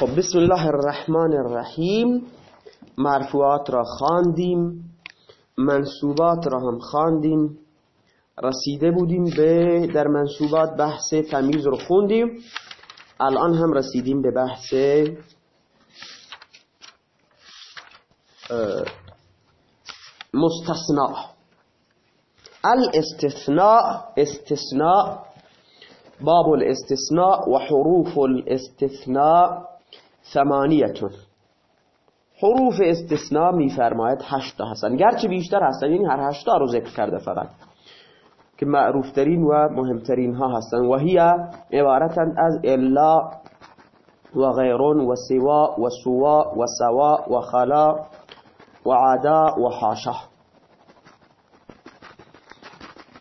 خب بسم الله الرحمن الرحیم. مرفوعات را خواندیم منصوبات را هم خواندیم. رسیده بودیم به در منصوبات بحث تمیز رو خوندیم. الان هم رسیدیم به بحث مستثناء. الاستثناء استثناء باب الاستثناء وحروف الاستثناء. ثمانیتون حروف استثناء میفرماید هشتا هستن. گرچه بیشتر هستن یعنی هر هشتا رو ذکر کرده فقط. که معروفترین و مهمترین ها هستن. و هی عبارتن از الا و غیرون و سوا و سوا و سوا و خلا و عدا و حاشا.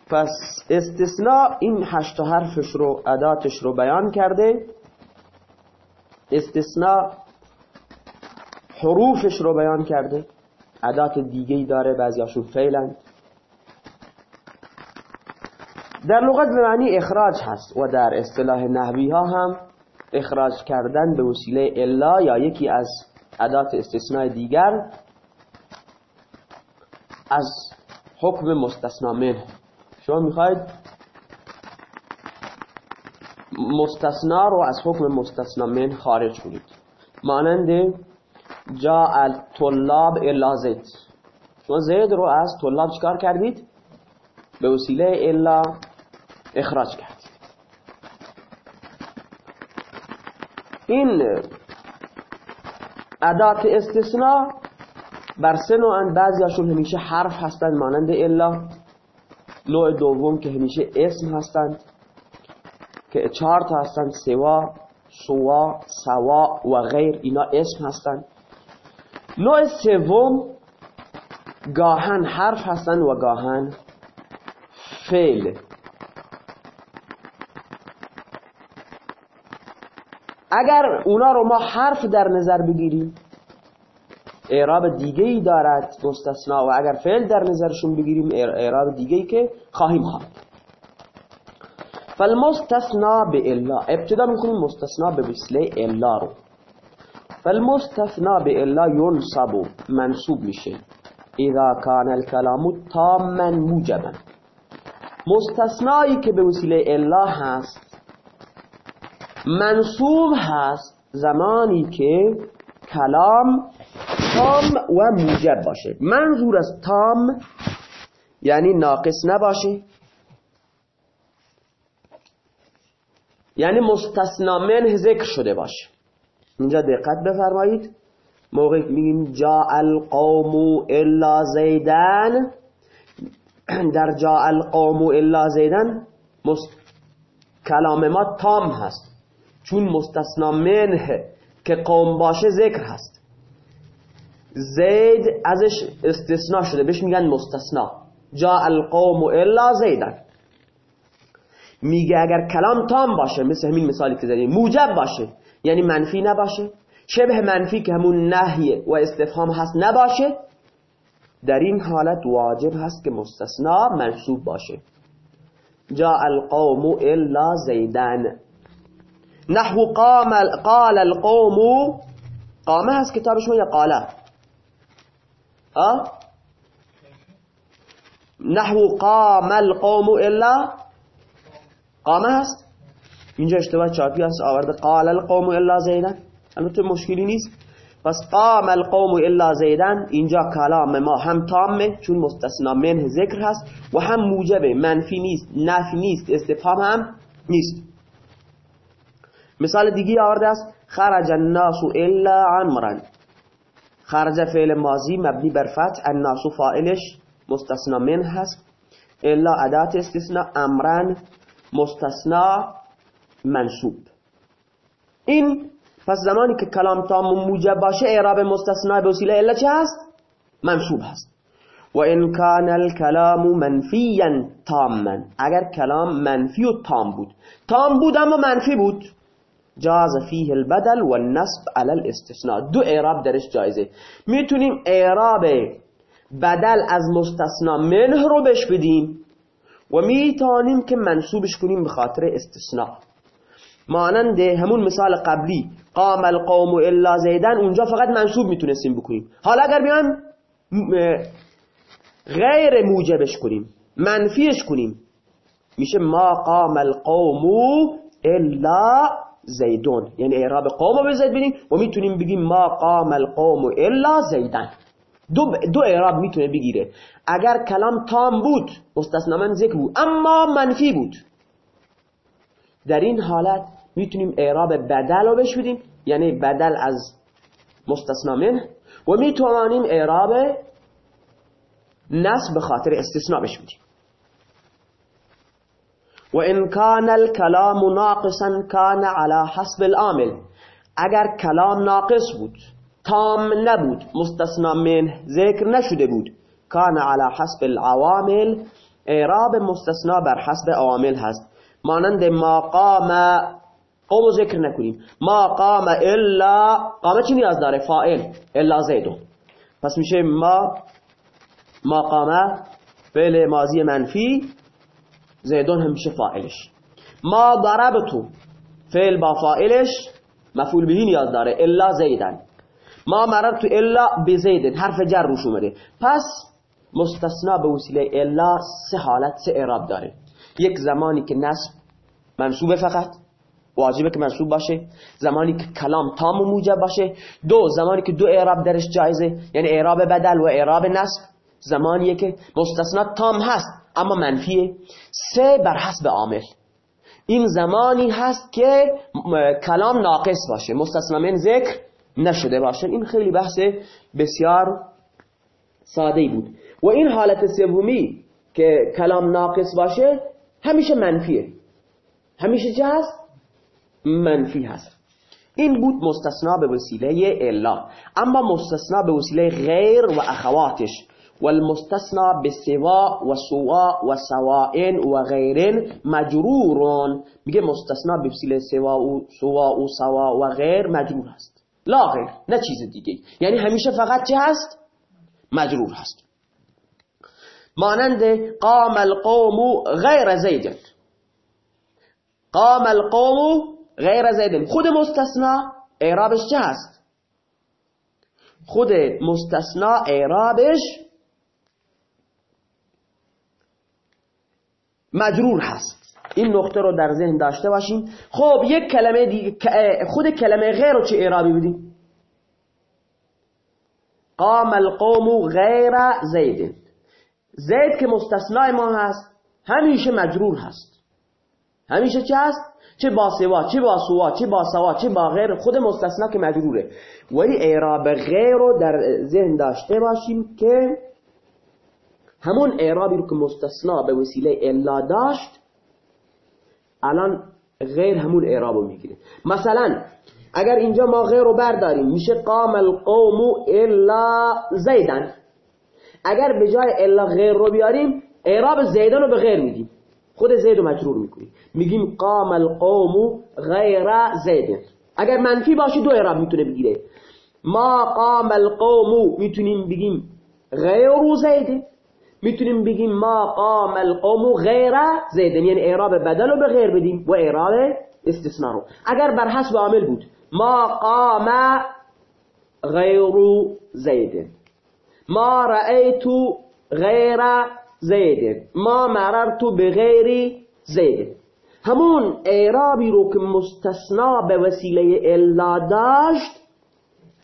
پس استثناء این هشت حرفش رو اداتش رو بیان کرده. استثناء حروفش رو بیان کرده. ادات دیگه ای داره بعضیاشون فعلند در لغت به معنی اخراج هست و در اصطلاح نحوی ها هم اخراج کردن به وسیله الا یا یکی از ادات استثناء دیگر از حکم مستثنا منه. شما می‌خواید مستثنا رو از حکم مستثنا من خارج کنید. مانند جا طلاب الا زید. شما زید رو از طلاب چکار کردید؟ به وسیله الا اخراج کردید. این ادات استثناء بر سه نوعن بعضیاشون همیشه حرف هستند مانند الا نوع دوم که همیشه اسم هستند. که چهار تا هستند سوا سوا سوا و غیر اینا اسم هستند نوع سوم گاهن حرف هستند و گاهن فعل. اگر اونا رو ما حرف در نظر بگیریم اعراب دیگه ای دارد مستثنا و اگر فعل در نظرشون بگیریم اعراب دیگه ای که خواهیم خواهد فالمستثنا به الا ابتدا می‌کنیم مستثنا به وسیله الا رو. فالمستثنا به الا منصوب میشه. اذا کان الکلام تاما موجبا. مستثنایی که به وسیله الا هست منصوب هست زمانی که کلام تام و موجب باشه. منظور از تام یعنی ناقص نباشه. یعنی مستثنا منه ذکر شده باشه. اینجا دقت بفرمایید. موقع میگیم جا القوم الا زیدن در جا القوم الا زیدن کلام ما تام هست. چون مستثنا منه که قوم باشه ذکر هست. زید ازش استثناء شده. بهش میگن مستثنا. جا القوم الا زیدن میگه اگر کلام تام باشه مثل همین مثالی که زدیم موجب باشه. یعنی منفی نباشه. شبه منفی که همون نهی و استفهام هست نباشه. در این حالت واجب هست که مستثنا منصوب باشه. جا القوم الا زیدن نحو قام قال القوم. قامه هست کتاب شما یا قاله؟ نحو قام القوم الا قامه هست. اینجا اشتباه چاپی هست. آورده. قال القوم الا زیدن. البته مشکلی نیست. پس قام القوم الا زیدن. اینجا کلام ما هم تامه چون مستثنا منه ذکر هست. و هم موجبه. منفی نیست. نفی نیست. استفهام هم نیست. مثال دیگه آورده است. خرج الناس الا عمرا. خرج فعل ماضی مبنی بر فتح. الناس فاعلش مستثنا من هست. الا ادات استثناء. امرا مستثنا منصوب این پس زمانی که کلام تام موجب باشه اعراب مستثنا به وسیله الا چه هست؟ منصوب هست. و ان کان الکلام منفیا تاما. اگر کلام منفی و تام بود. تام بود اما منفی بود. جاز فیه البدل و النصب علی الاستثناء. دو اعراب درش جایزه. می‌تونیم اعراب بدل از مستثنا منه رو بش بدیم. و می‌تونیم که منصوبش کنیم به خاطر استثناء. مانند همون مثال قبلی قام القوم الا زیدن اونجا فقط منصوب می‌تونستیم بکنیم. حالا اگر بیان غیر موجبش کنیم منفیش کنیم. میشه ما قام القوم الا زیدون. یعنی اعراب قوم به زید بینیم و می‌تونیم بگیم ما قام القوم الا زیدن دو, دو اعراب می‌تونه بگیره. اگر کلام تام بود مستثنا من ذکر بود اما منفی بود. در این حالت می‌تونیم اعراب بدل رو بش بدیم یعنی بدل از مستثنا من و می‌توانیم اعراب نصب به خاطر استثناء بش بدیم و ان کان الكلام ناقصا کان على حسب العامل. اگر کلام ناقص بود تام نبود مستثنا من ذکر نشده بود. کان على حسب العوامل اعراب مستثنا بر حسب عوامل هست. مانند ما قام قوم ذکر نکنیم. ما قام الا قام چی نیاز داره؟ فائل الا زیدون پس میشه ما ما قام فعل ماضی منفی زیدون همیشه فائلش ما ضربتو فعل با فائلش مفعول بهی نیاز داره. الا زیدن. ما مررت الا بزیدن حرف جر روش اومده. پس مستثنا به وسیله الا سه حالت سه اعراب داره. یک زمانی که نصب منصوب فقط واجبه که منصوب باشه. زمانی که کلام تام و موجب باشه. دو زمانی که دو اعراب درش جایزه یعنی اعراب بدل و اعراب نصب. زمانیه که مستثنا تام هست اما منفیه. سه بر حسب عامل. این زمانی هست که کلام ناقص باشه. مستثنا من ذکر نشده باشه. این خیلی بحث بسیار ساده بود. و این حالت سومی که کلام ناقص باشه همیشه منفیه. همیشه چه؟ منفی هست. این بود مستثنا به وسیله الا اما مستثنا به وسیله غیر و اخواتش. والمستثنى بسوا و سوا و سواء و غیر مجرورون. میگه مستثنا به وسیله سوا و سوا و سوا و غیر مجرور هست. لا غیر نه چیز دیگه یعنی همیشه فقط چه هست؟ مجرور هست. مانند قام القوم غیر زید. قام القوم غیر زید. خود مستثنا اعرابش چه هست؟ خود مستثنا اعرابش مجرور هست. این نقطه رو در ذهن داشته باشیم. خب یک کلمه دیگه خود کلمه غیر رو چه اعرابی بدیم قام القوم غیر زید. زید که مستثنای ما هست همیشه مجرور هست. همیشه چه هست؟ چه با سوا چه با سوا چه با سوا چه با غیر. خود مستثنا که مجروره. ولی اعراب غیر رو در ذهن داشته باشیم که همون اعرابی رو که مستثنا به وسیله الا داشت الان غیر همون اعراب رو می‌گیره. مثلا اگر اینجا ما غیر رو برداریم میشه قام القوم الا زیدن. اگر به جای الا غیر رو بیاریم اعراب زیدن رو به غیر میدیم. خود زید رو مجرور می‌کنیم. میگیم قام القوم غیر زیدن اگر منفی باشه دو اعراب می‌تونه بگیره. ما قام القوم می‌تونیم بگیم غیر زیدن می‌تونیم بگیم ما قام القوم غیر زیدن یعنی اعراب بدل رو به غیر بدیم و اعراب استثناء رو. اگر بر حسب عامل بود ما قام غیر زید ما رأیت غیر زید ما مررت بغیر زید. همون اعرابی رو که مستثنا به وسیله الا داشت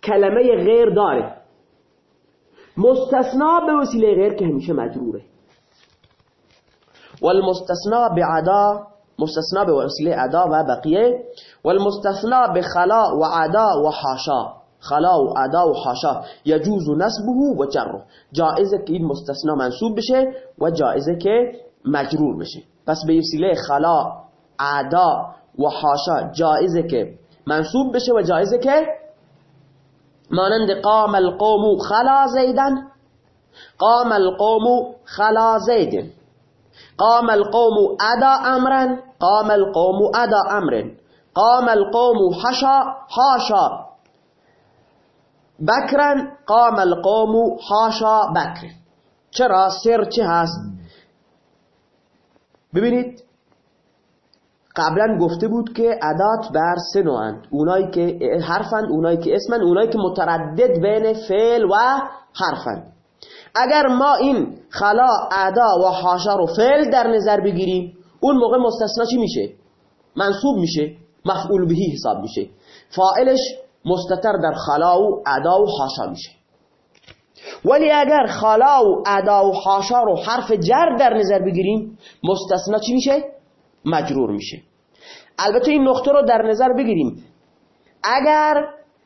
کلمه غیر داره. مستثنا به وسیله غیر که همیشه مجروره. والمستثنا بعدا مستثنا به وسیله عدا و بقیه. والمستثنا بخلا و عدا و حاشا. خلا و عدا و حاشا. یجوز نسبه و جره. جائزه که این مستثنا منصوب بشه و جائزه که مجرور بشه. پس به وسیله خلا عدا و حاشا جائزه که منصوب بشه و جائزه که مانند قام القوم خلا زیدن. قام القوم خلا زیدن. قام القوم ادا امرا قام القوم ادا امر قام القوم حشا حاشا. بکرا قام القوم حاشا بکر چرا؟ سر چه هست؟ ببینید قبلا گفته بود که ادات بر سه نوعند. اونایی که حرفند اونایی که اسمند اونایی که متردد بین فعل و حرفند. اگر ما این خلا ادا و حاشا رو فعل در نظر بگیریم اون موقع مستثنا چی میشه؟ منصوب میشه مفعول بهی حساب میشه. فاعلش مستتر در خلا و ادا و حاشا میشه. ولی اگر خلا و ادا و حاشا رو حرف جر در نظر بگیریم مستثنا چی میشه؟ مجرور میشه. البته این نقطه رو در نظر بگیریم. اگر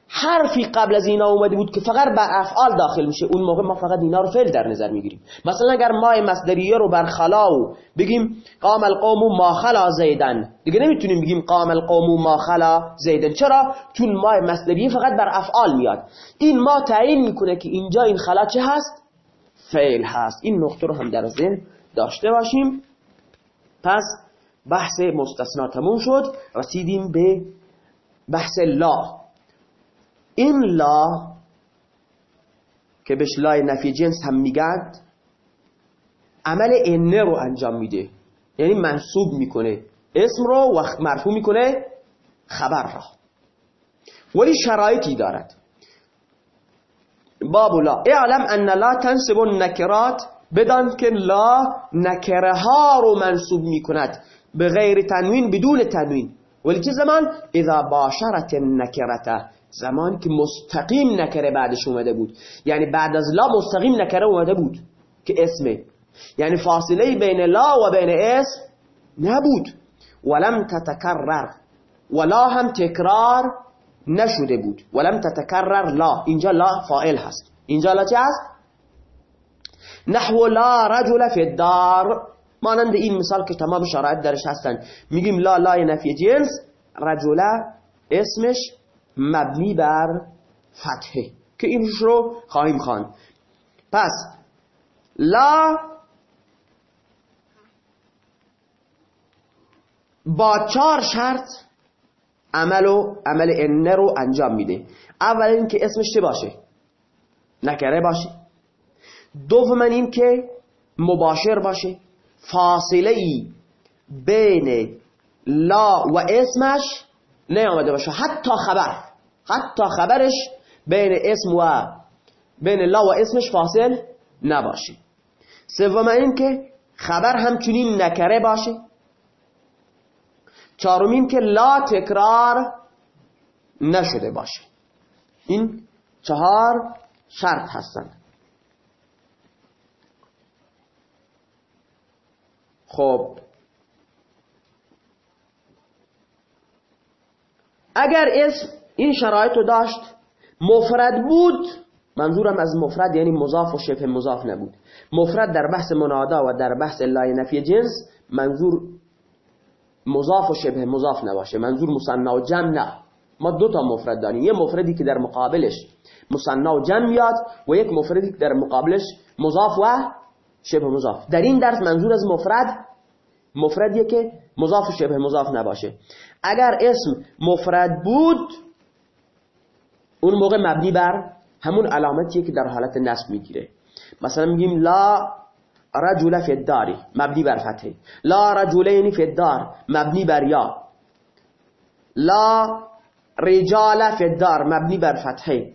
حرفی قبل از اینا اومده بود که فقط بر افعال داخل میشه اون موقع ما فقط اینا رو فعل در نظر می‌گیریم. مثلا اگر ما مصدریه رو بر خلاو بگیم قام القوم ما خلا زیدن. دیگه نمی‌تونیم بگیم قام القوم ما خلا زیدن. چرا؟ چون ما مصدریه فقط بر افعال میاد. این ما تعیین می‌کنه که اینجا این خلا چه هست؟ فعل هست. این نقطه رو هم در ذهن داشته باشیم. پس بحث مستثنا تموم شد رسیدیم به بحث لا. این لا که بهش لای نفی جنس هم میگن عمل انه رو انجام میده. یعنی منصوب می‌کنه اسم رو و مرفوع می‌کنه خبر را. ولی شرایطی دارد. باب لا. اعلم ان لا تنسب النکرات بدان که لا نکره ها رو منصوب می‌کند. به غیر تنوین بدون تنوین. ولی چه زمان؟ اذا باشرت النکرته زمان که مستقیم نکره بعدش اومده بود. یعنی بعد از لا مستقیم نکره اومده بود. که اسمه یعنی فاصله بین لا و بین اسم نبود. ولم تتکرر. ولا هم تکرار نشده بود. ولم تتکرر لا. اینجا لا فائل هست. اینجا لا چه هست؟ نحو لا رجل فی الدار. مانند این مثال که تمام شرایط درش هستن. میگیم لا لا نفی جنس رجله اسمش مبنی بر فتحه که اینش رو خواهیم خوان پس لا با چهار شرط عمل و عمل انه رو انجام میده. اول این که اسمش چه باشه؟ نکره باشه. دوم این که مباشر باشه. فاصله ای بین لا و اسمش نیامده باشه. حتی خبر حتی خبرش بین اسم و بین لا و اسمش فاصل نباشه. سوم این که خبر همچنین نکره باشه. چهارمین که لا تکرار نشده باشه. این چهار شرط هستند. خب. اگر اسم این شرایط رو داشت مفرد بود منظورم از مفرد یعنی مضاف و شبه مضاف نبود. مفرد در بحث منادا و در بحث لای نفی جنس منظور مضاف و شبه مضاف نباشه. منظور مصنع و جمع نه. ما دو تا مفرد داریم. یه مفردی که در مقابلش مصنع و جمع میاد و یک مفردی که در مقابلش مضاف و شبه مضاف. در این درس منظور از مفرد مفردیه که مضاف شبه مضاف نباشه. اگر اسم مفرد بود اون موقع مبنی بر همون علامتیه که در حالت نصب می‌گیره. مثلا میگیم لا رجل فی الداری مبنی بر فتحه. لا رجلین فی الدار مبنی بر یا. لا رجال فی الدار مبنی بر فتحه.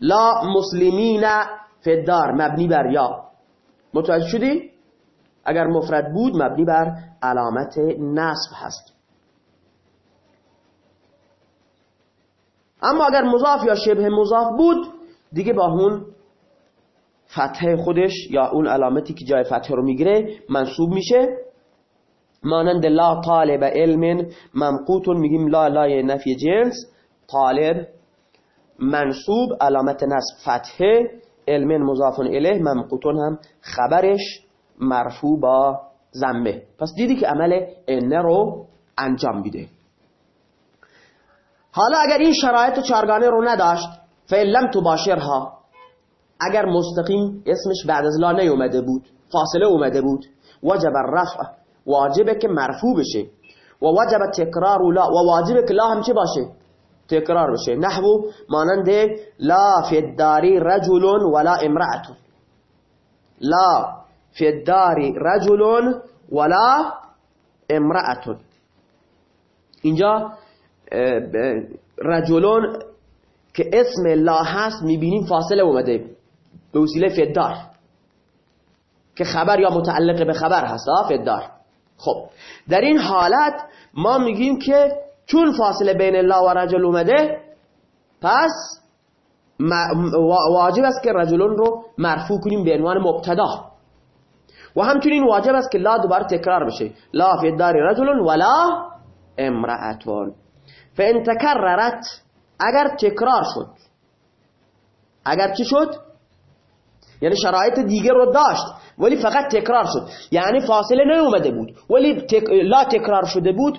لا مسلمین فی الدار مبنی بر یا. متوجه شدی؟ اگر مفرد بود مبنی بر علامت نصب هست. اما اگر مضاف یا شبه مضاف بود دیگه با اون فتح خودش یا اون علامتی که جای فتح رو می‌گیره منصوب میشه. مانند لا طالب علم ممقوت میگیم لا لای نفی جنس. طالب منصوب علامت نصب فتحه علم مضاف الیه ممقوتون هم خبرش مرفوع با زمه پس دیدی که عمل انه رو انجام میده. حالا اگر این شرایط چارگانه رو نداشت فعلم تو باشرها اگر مستقیم اسمش بعد از لا نیومده بود فاصله اومده بود وجب الرفع واجبه که مرفوع بشه. و وجب تکرار لا و واجبه که لا هم چه باشه؟ تکرار بشه. نحو مانند لا فی الداری رجل ولا امرأة لا فی الدار رجل ولا امرأتون اینجا رجلون که اسم لا هست می‌بینیم فاصله اومده به وسیله فدار که خبر یا متعلق به خبر هست. فدار خب در این حالت ما میگیم که چون فاصله بین لا و رجل اومده پس واجب است که رجلون رو مرفوع کنیم به عنوان مبتدا. و همچنین واجب است که لا دوباره تکرار بشه. لا فی الدار رجل ولا امرأتون. فان تکررت اگر تکرار شد اگر چی شد؟ یعنی شرایط دیگر رو داشت ولی فقط تکرار شد. یعنی فاصله نیومده بود ولی تک... لا تکرار شده بود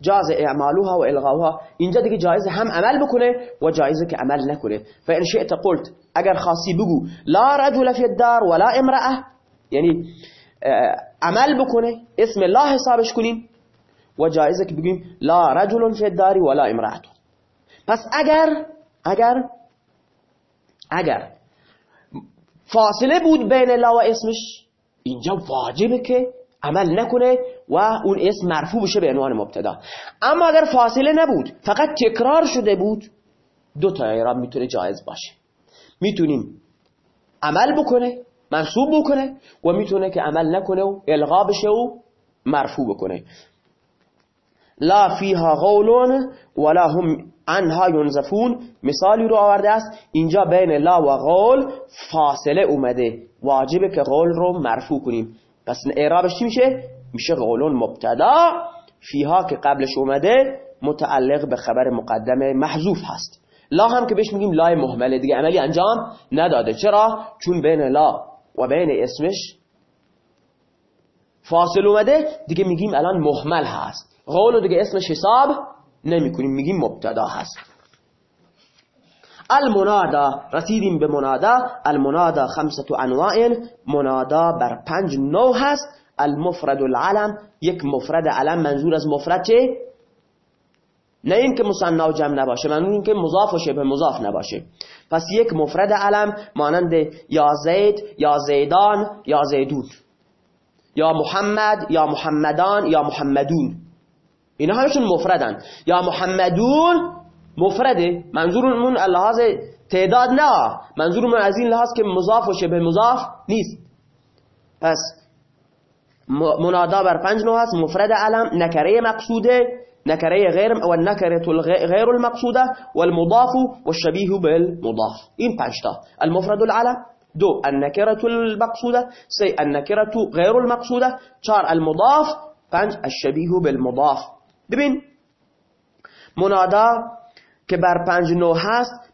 جاز اعمالوها و الغاوها. اینجا دیگه جایز هم عمل بکنه و جایزه که عمل نکنه. فان شئت قلت. اگر خاصی بگو. لا رجل فی الدار ولا امرأه یعنی عمل بکنه. اسم لا حسابش کنیم. و جایزه که بگیم لا رجل فی الدار ولا امرأه پس اگر اگر اگر فاصله بود بین لا و اسمش اینجا واجبه که عمل نکنه و اون اسم مرفوع بشه به عنوان مبتدا. اما اگر فاصله نبود فقط تکرار شده بود دو تا اعراب می‌تونه جایز باشه. می‌تونیم عمل بکنه منصوب بکنه و می‌تونه که عمل نکنه و الغا بشه و مرفوع بکنه. لا فیها قولون ولا هم عنها ینزفون مثالی رو آورده است. اینجا بین لا و قول فاصله اومده. واجبه که قول رو مرفوع کنیم. پس اعرابش چی میشه؟ میشه قولون مبتدا فیها که قبلش اومده متعلق به خبر مقدم محذوف هست. لا هم که بهش میگیم لای محمله. دیگه عملی انجام نداده. چرا؟ چون بین لا و بین اسمش فاصل اومده. دیگه میگیم الان محمل هست. قولو دیگه اسمش حساب نمی کنیم میگیم مبتدا هست. المنادا رسیدیم به منادا المنادا خمسة انواع منادا بر پنج نوع هست. المفرد العلم یک مفرد علم. منظور از مفرد چه؟ نه این که مصنع و جمع نباشه منظور این که مضاف و شبه مضاف نباشه. پس یک مفرد علم مانند یا زید یا زیدان یا زیدون یا محمد یا محمدان یا محمدون. اینا همشون مفردن. یا محمدون مفرده. منظورمون لحاظ تعداد نه. منظورمون از این لحاظ که مضاف و شبه مضاف نیست. پس منادا بر پنج نوع هست. مفرد علم نکره مقصوده نکره غیر و نکره غیر المقصوده والمضاف والشبيه بالمضاف. این پنج تا. المفرد العلم دو. النكرة المقصودة سي النكرة غير المقصودة چار المضاف پنج. الشبيه بالمضاف. ببین منادا که بر پنج نوع هست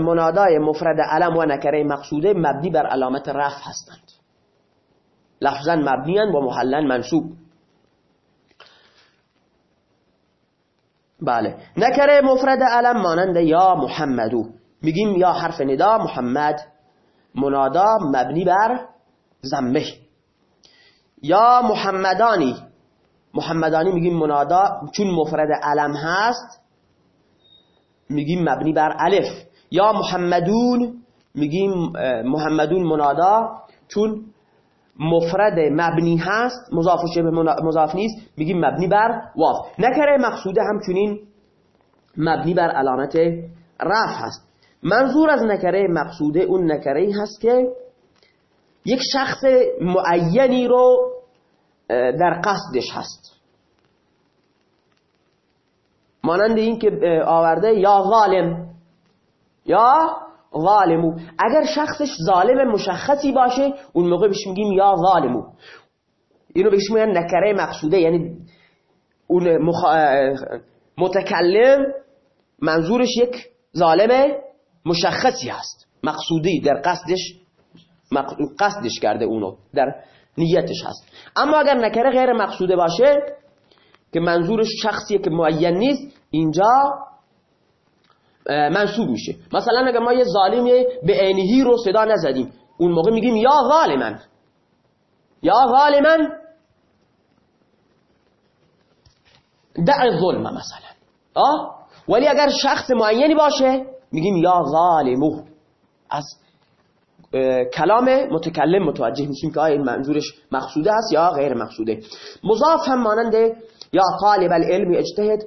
منادای مفرد علم و نکره مقصوده مبنی بر علامت رفع هستند. لفظا مبنیان و محلا منصوب. بله. نکره مفرد علم مانند یا محمدو میگیم یا حرف ندا محمد. منادا مبنی بر زمه یا محمدانی. محمدانی میگیم منادا چون مفرد علم هست میگیم مبنی بر الف. یا محمدون میگیم محمدون منادا. چون مفرد مبنی هست مضاف و شبه مضاف نیست میگیم مبنی بر واف نکره مقصوده همچنین مبنی بر علامت رفع هست. منظور از نکره مقصوده اون نکره هست که یک شخص معینی رو در قصدش هست. مانند این که آورده یا ظالم. یا ظالمو اگر شخصش ظالم مشخصی باشه اون موقع بهش میگیم یا ظالمو اینو بهش میگن نکره مقصوده. یعنی اون مخ... متکلم منظورش یک ظالم مشخصی هست. مقصودی در قصدش قصدش کرده اونو. در نیتش هست. اما اگر نکره غیر مقصوده باشه که منظورش شخصیه که معین نیست اینجا منصوب میشه. مثلا اگر ما یه ظالمی به عینهی رو صدا نزدیم اون موقع میگیم یا ظالمن. یا ظالمن. دع ظلم مثلا. آه؟ ولی اگر شخص معینی باشه میگیم یا ظالمو از کلام متکلم متوجه میشیم که آیا این منظورش مقصوده است یا غیر مقصوده. مضاف هم مانند یا طالب العلم اجتهد.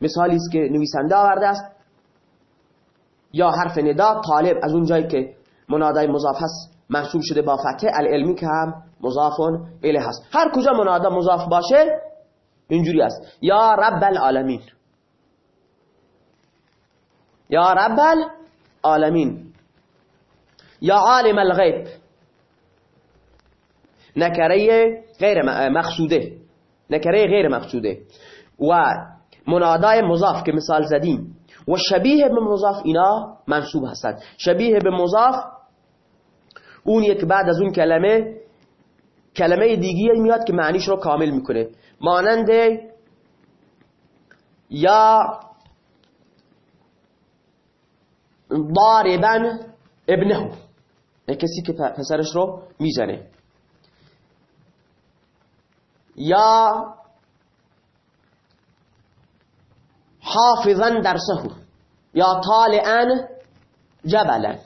مثالی است که نویسنده آورده است. یا حرف ندا طالب از اون جایی که منادای مضاف هست محسوب شده با فتح العلمی که هم مضافون اله هست. هر کجا منادا مضاف باشه اینجوری است. یا رب العالمین. یا رب العالمین. یا عالم الغیب. نکره غیر مقصوده. نکره غیر مقصوده. و منادای مضاف که مثال زدیم. و شبیه به مضاف اینا منصوب هستند شبیه به مضاف اون یک بعد از اون کلمه کلمه دیگه میاد که معنیش رو کامل می‌کنه. مانند یا ضاربا ابنه. کسی که پسرش رو می‌زنه. یا حافظا درسه یا طالعا جبلا.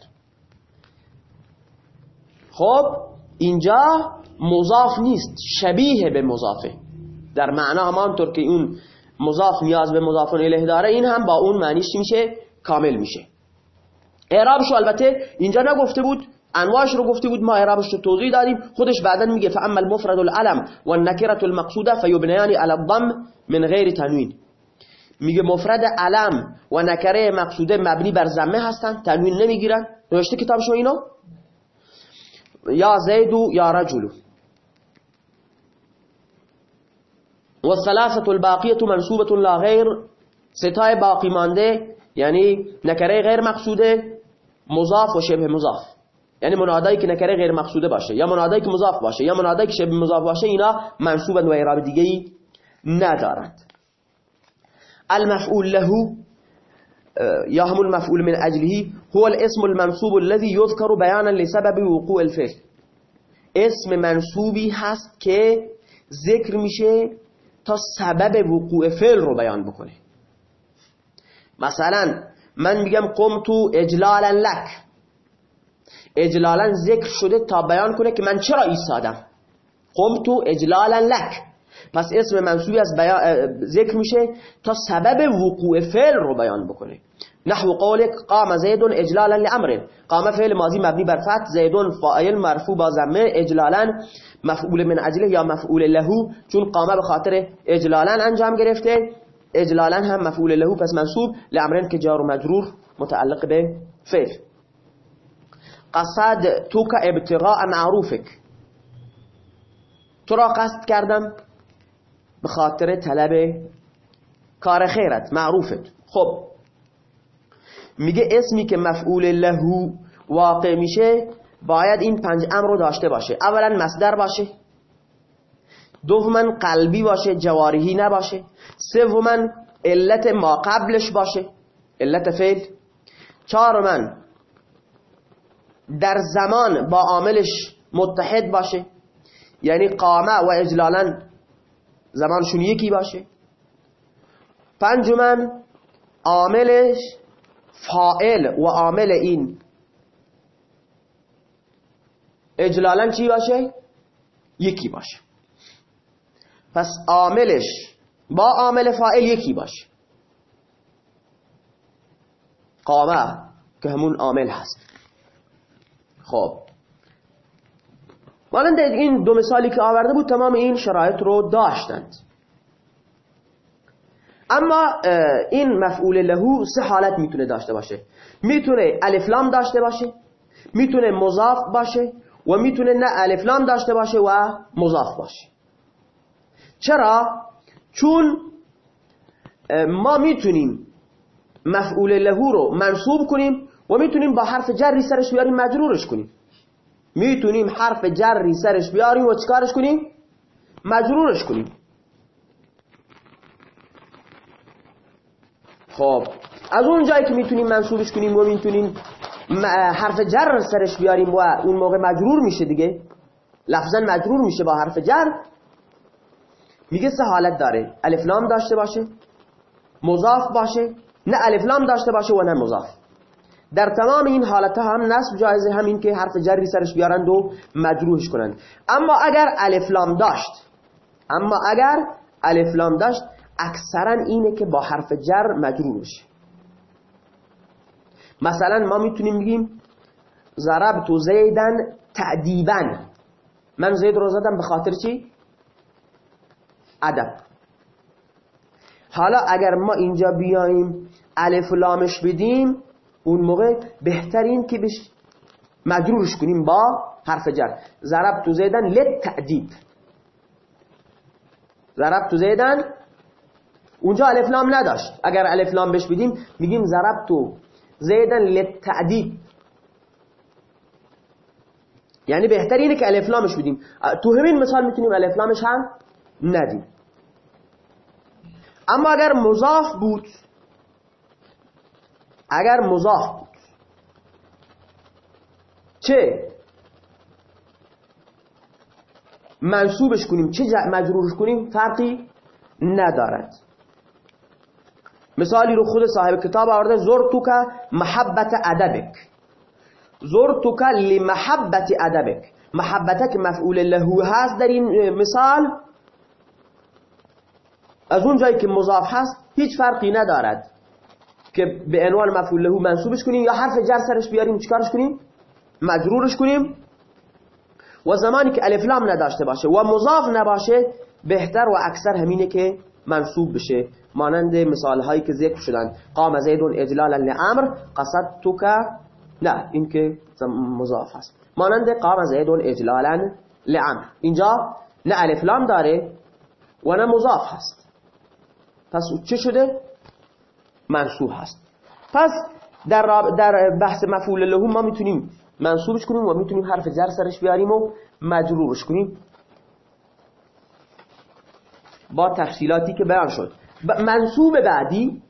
خب اینجا مضاف نیست. شبیه به مضافه در معنا همانطور که اون مضاف نیاز به مضاف الیه داره این هم با اون معنیش میشه کامل میشه. اعرابشو البته اینجا نگفته بود انواعش رو گفته بود ما اعرابش رو توضیح دادیم. خودش بعدا میگه فاما المفرد العلم والنکره المقصوده فیبنیان على الضم من غیر تنوین میگه مفرد علم و نکره مقصوده مبنی بر ضمه هستن تنوین نمی‌گیرن. نوشته کتاب شما اینو؟ یا زیدو یا رجلو. والثلاثه الباقیه منصوبه لا غیر. ستای باقی مانده یعنی نکره غیر مقصوده مضاف و شبه مضاف. یعنی منادایی که نکره غیر مقصوده باشه یا منادایی که مضاف باشه یا منادایی که شبه مضاف باشه اینا منصوبن و اعراب دیگه ای ندارند المفعول له یا همون المفعول من اجله هو الاسم المنصوب الذي يذكر بيانا لسبب وقوع الفعل. اسم منصوبی هست که ذکر میشه تا سبب وقوع فعل رو بیان بکنه. مثلا من میگم قمتو اجلالا لک. اجلالا ذکر شده تا بیان کنه که من چرا ایستادم قمتو اجلالا لک پس اسم منصوبی از ذکر میشه تا سبب وقوع فعل رو بیان بکنه نحو قولک قام زید اجلالا لامر قام فعل ماضی مبنی بر فتح زید فاعل مرفوع با ضمه اجلالا مفعول من اجله یا مفعول له چون قامه به خاطر اجلالا انجام گرفته اجلالا هم مفعول له پس منصوب لامرن که جار و مجرور متعلق به فعل قصد تو ابتغاء معروفک. تو را قصد کردم به خاطر طلب کار خیرت معروفت. خب میگه اسمی که مفعول له واقع میشه باید این پنج امر رو داشته باشه. اولا مصدر باشه. دوما قلبی باشه جوارحی نباشه. سوما علت ما قبلش باشه. علت فعل. چهارما در زمان با عاملش متحد باشه. یعنی قامه و اجلالا زمانشون یکی باشه. پنجمن عاملش فائل و عامل این. اجلالا چی باشه؟ یکی باشه. پس عاملش با عامل فائل یکی باشه. قامه که همون عامل هست. خب. مانند این دو مثالی که آورده بود تمام این شرایط رو داشتند. اما این مفعول لهو سه حالت می‌تونه داشته باشه. می‌تونه الفلام داشته باشه می‌تونه مضاف باشه و می‌تونه نه الفلام داشته باشه و مضاف باشه. چرا؟ چون ما می‌تونیم مفعول لهو رو منصوب کنیم و می‌تونیم با حرف جری سرش بیاریم مجرورش کنیم. می‌تونیم حرف جری سرش بیاریم و چکارش کنیم؟ مجرورش کنیم. خب از اون جایی که می‌تونیم منصوبش کنیم و می‌تونیم حرف جر سرش بیاریم و اون موقع مجرور میشه دیگه. لفظا مجرور میشه با حرف جر. میگه سه حالت داره. الفلام داشته باشه. مضاف باشه. نه الفلام داشته باشه و نه مضاف. در تمام این حالت هم نصب جایزه همین که حرف جری سرش بیارند و مجروحش کنند. اما اگر الفلام داشت اما اگر الفلام داشت اکثرا اینه که با حرف جر مجرور بشه مثلا ما می‌تونیم بگیم ضربت زیدن تعدیبا. من زید رو زدم به خاطر چی؟ ادب. حالا اگر ما اینجا بیاییم الف لامش بدیم اون موقع بهترین که بش مجرورش کنیم با حرف جر. ضرب تو زیدن لت تعدیب ضرب تو زیدن. اونجا الف لام نداشت. اگر الف لام بش بدیم میگیم ضرب تو زیدن لت تعدیب یعنی بهتر اینه که الف لامش بدیم. تو همین مثال می‌تونیم الف لامش هم ندیم. اما اگر مضاف بود اگر مضاف. بود چه؟ منصوبش کنیم. چه مجرورش کنیم؟ فرقی ندارد. مثالی رو خود صاحب کتاب آورده زرتو که محبت ادبک. زرتو که لمحبت ادبک. محبتک مفعول لهو هست. در این مثال از اون جایی که مضاف هست هیچ فرقی ندارد. که به عنوان مفعول له منصوبش کنیم یا حرف جر سرش بیاریم چیکارش کنیم؟ مجرورش کنیم. و زمانی که الف لام نداشته باشه و مضاف نباشه بهتر و اکثر همینه که منصوب بشه. مانند مثال هایی که ذکر شدن. قام زید اجلالا لامر که نه این که مضاف هست مانند قام زید اجلالا لامر اینجا نه الف لام داره و نه مضاف هست پس چه شده؟ منصوب هست. پس در, در بحث مفعول له ما می‌تونیم منصوبش کنیم و می‌تونیم حرف جر سرش بیاریم و مجرورش کنیم. با تفصیلاتی که بیان شد. منصوب بعدی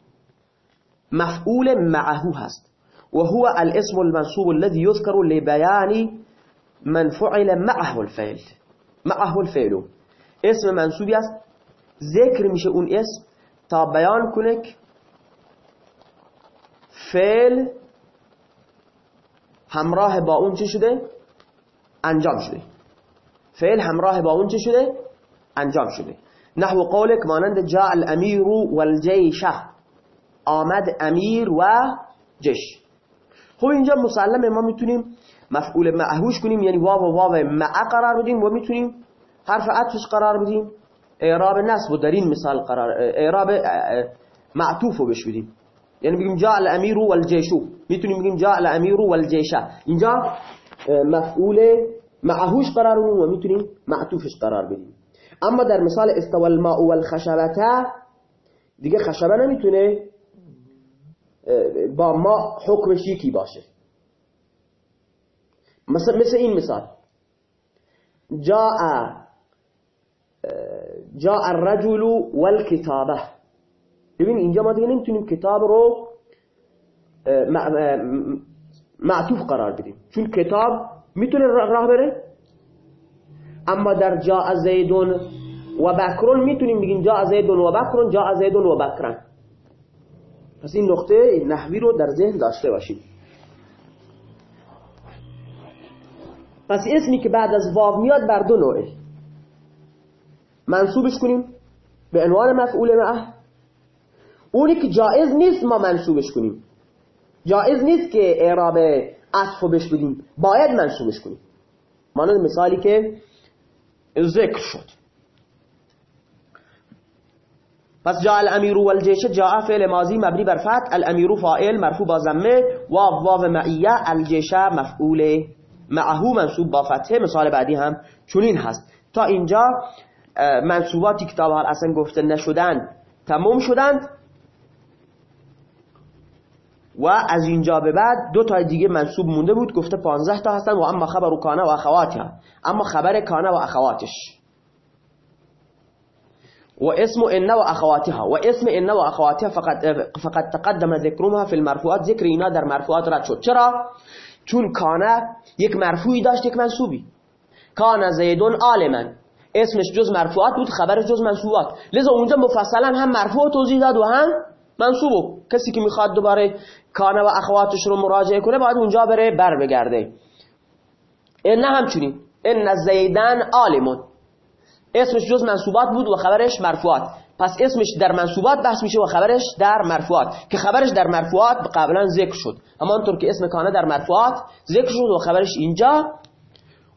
مفعول معه هست. و هو الاسم المنصوب الذي يذكر لبيان من فعل معه الفعل. معه الفعل. اسم منصوبی است. ذکر میشه اون اسم تا بیان کنه فعل همراه با اون چه شده؟ انجام شده. فعل همراه با اون چه شده؟ انجام شده. نحو قولک مانند جاء الامیر والجیش. آمد امیر و جش خب اینجا مسلمه ما می‌تونیم مفعول معهوش کنیم یعنی واو و واو مع قرار بدیم و می‌تونیم حرف عطفش قرار بدیم. اعراب نصب و در این مثال قرار اعراب معطوف رو بش بدیم. یعنی بگیم جاء الامیر والجیشو میتونیم بگیم جاء الامیر والجیشه اینجا مفعول معهوش قرار و میتونیم معطوفش قرار بدیم أما در مثال استوى الماء والخشبته دیگه خشبه نمیتونه با ما حکمش یکی باشه. مثل, مثل این مثال. جاء جاء الرجل والكتابة. ببین اینجا ما دیگه نمی‌تونیم کتاب رو معطوف قرار بدیم. چون کتاب می‌تونه راه بره؟ اما در جا زیدون و بکرون می‌تونیم بگیم جا زیدون و بکرون جا زیدون و بکرن پس این نقطه نحوی رو در ذهن داشته باشیم. پس اسمی که بعد از واو میاد بر دو نوعه. منصوبش کنیم. به عنوان مفعول معه اونی که جائز نیست ما منصوبش کنیم. جائز نیست که اعراب عطف بش بدیم. باید منصوبش کنیم. مانند مثالی که ذکر شد. پس جاء الامیر والجیش جاء فعل ماضی مبنی بر فتح. الامیر فاعل مرفوع با ضمه و واو معیه الجیش مفعول معهو منصوب با فتحه مثال بعدی هم چنین هست. تا اینجا منصوباتی کتاب اصلا گفته نشدن تمام شدند. و از اینجا به بعد دو تا دیگه منصوب مونده بود گفته 15 تا هستن و اما خبر کانه و اخواتها اما خبر کانه و اخواتش. و اسم ان و اخواتها و اسم ان و اخواتها فقط فقط تقدم ذکرها فی المرفوعات. ذکر اینا در مرفوعات رد شد. چرا؟ چون کانه یک مرفوعی داشت یک منصوبی. کان زیدون عالما اسمش جز مرفوعات بود خبرش جز منصوبات. لذا اونجا مفصلا هم مرفوع توضیح داد و هم منصوبه کسی که می‌خواد دوباره کانه و اخواتش رو مراجعه کنه باید اونجا بره بر بگرده این همچنین ان زیدن عالمون اسمش جز منصوبات بود و خبرش مرفوعات. پس اسمش در منصوبات بحث میشه و خبرش در مرفوعات. که خبرش در مرفوعات قبلا ذکر شد. همانطور که اسم کانه در مرفوعات ذکر شد و خبرش اینجا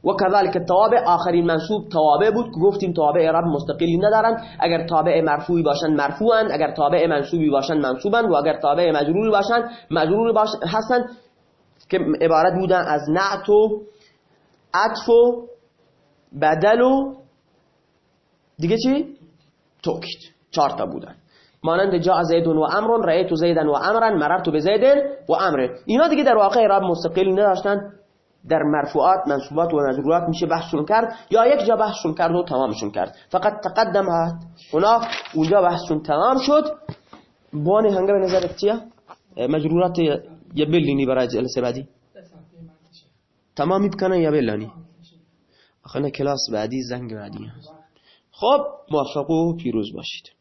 و کذالک التوابع آخرین منصوب توابع بود گفتیم توابع اعراب مستقلی ندارن. اگر تابع مرفوعی باشن مرفوعن. اگر تابع منصوبی باشن منصوبن. و اگر تابع مجرور باشن مجرور باشن هستن. که عبارت بودن از نعت و عطف و بدل و دیگه چی؟ توکید چهار تا بودن. مانند جا زید و امر رأیت زیدن و امرن مررت به زیدن و امر اینا دیگه در واقع اعراب مستقلی نداشتن. در مرفوعات منصوبات و مجرورات میشه بحثشون کرد یا یک جا بحثشون کرد و تمامشون کرد. فقط تقدم هنا اونجا بحثشون تمام شد. بانی هنگه به نظرت چیه؟ مجرورات یا بلینی برای جلسه بعدی؟ تمامی بکنن یا بلانی آخه کلاس بعدی زنگ بعدی خب موفق و پیروز باشید.